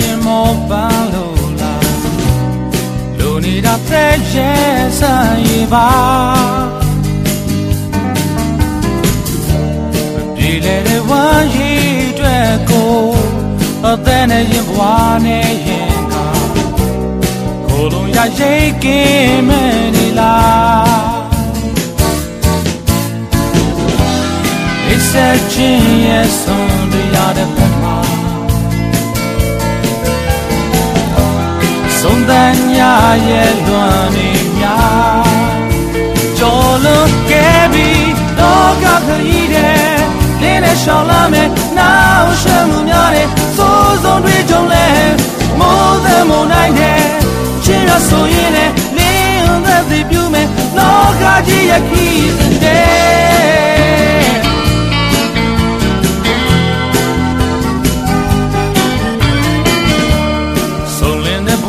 ရင်မောပါလို့လားလိုနေတာဖဲရဲဆိုင်ပါဒီလေတဲ့ဝါရီအတွက်ကိုအသက်နဲ့ရင်ဘွားနဲ့ရင်ကကိုလုံးရရိတ်ကင်းမဲ့နေလား It's a genius on the other part ဆုံးသညာရဲ့လွန်နေများကြော်လွန်ခဲ့ပြီးတော့ကခရီးတဲ့လင်းနဲ့ရှောင်းလာမယ်နောက်ရှမ်းမှုများတဲ့စိုးစုံတွေကြုံလဲမိုးသက်မုန်တိုင်းတဲ့ချင်းရဆိုရင်လည်းလင်းသက်သည်ပြုမယ်လောကကြီးရဲ့ခီး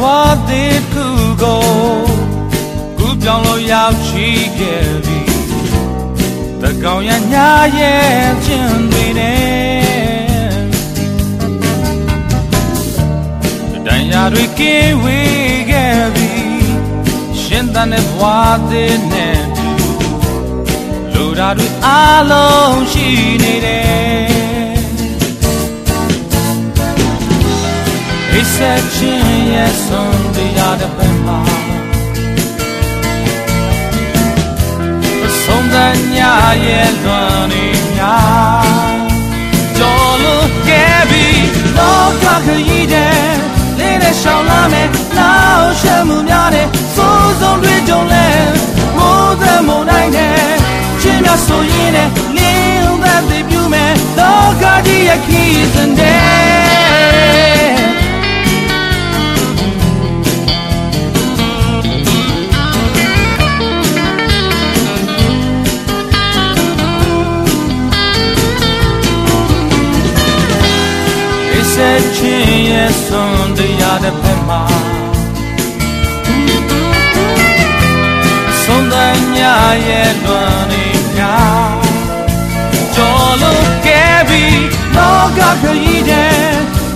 ဝသေးခုကိုကူပြောင်းလို့ရောက်ရှိခဲ့ပြီတကောင်ရညာရဲ့ချင်းတွေနဲ့တန်ရာတွေကင်းဝေးခဲ့ပြီရှင်သန်တဲ့ဘဝသေးနဲ့လူဓာတွေအားလုံးရှိနေတယ် အိဆက်ချင်းရဲ့ဆုံးတရားတဲ့ဘက်မှာဆုံးတဲ့ညရဲ့လွန်နေများကြော်လို့ကဲပြီးလောကခရီးတဲ့လေးနဲ့ရှောင်းလာမယ်နောက်ရှက်မှုများတဲ့စိုးစုံတွေကြုံလဲမိုးသက်မုန်တိုင်းတဲ့ချင်းများဆိုရင်လည်းလင်းသက်သိပြူမယ်လောကကြီးရဲ့ခီးစံတဲ့ ဆက်ချင်းရဲ့စွန်တရားတဲ့ဖက်မှာဆုံးတဲ့ညရဲ့လွန်နေများကြော်လို့ကဲပြီးလောကခရီးတဲ့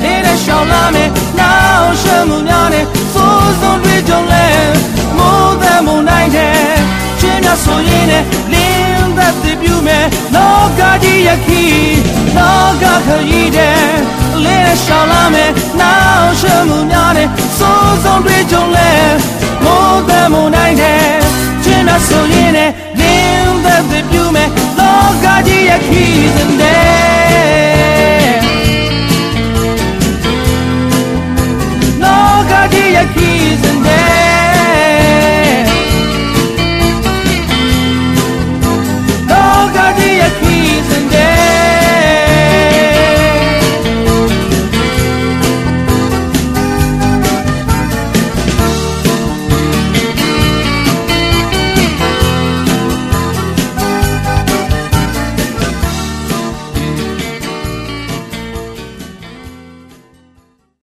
နေတဲ့ရှောင်းလာမယ်နောက်ရှမ်းမှုများနဲ့စိုးစုံတွေကြုံလဲမိုးသက်မုန်တိုင်းတဲ့ချင်းများဆိုရင်လည်းလင်းသက်တည်ပြူမယ်လောကကြီးရဲ့ခီးလောကခရီးတဲ့ လေးရှောင်းလာမယ်နောက်ရှမှုများနဲ့စိုးစုံတွေကြုံလဲမိုးသက်မုန်တိုင်းတဲ့ချင်းများဆိုရင်လည်းလင်းသက်တည်ပြူမယ်လောကကြီးရဲ့ခီးတဲ့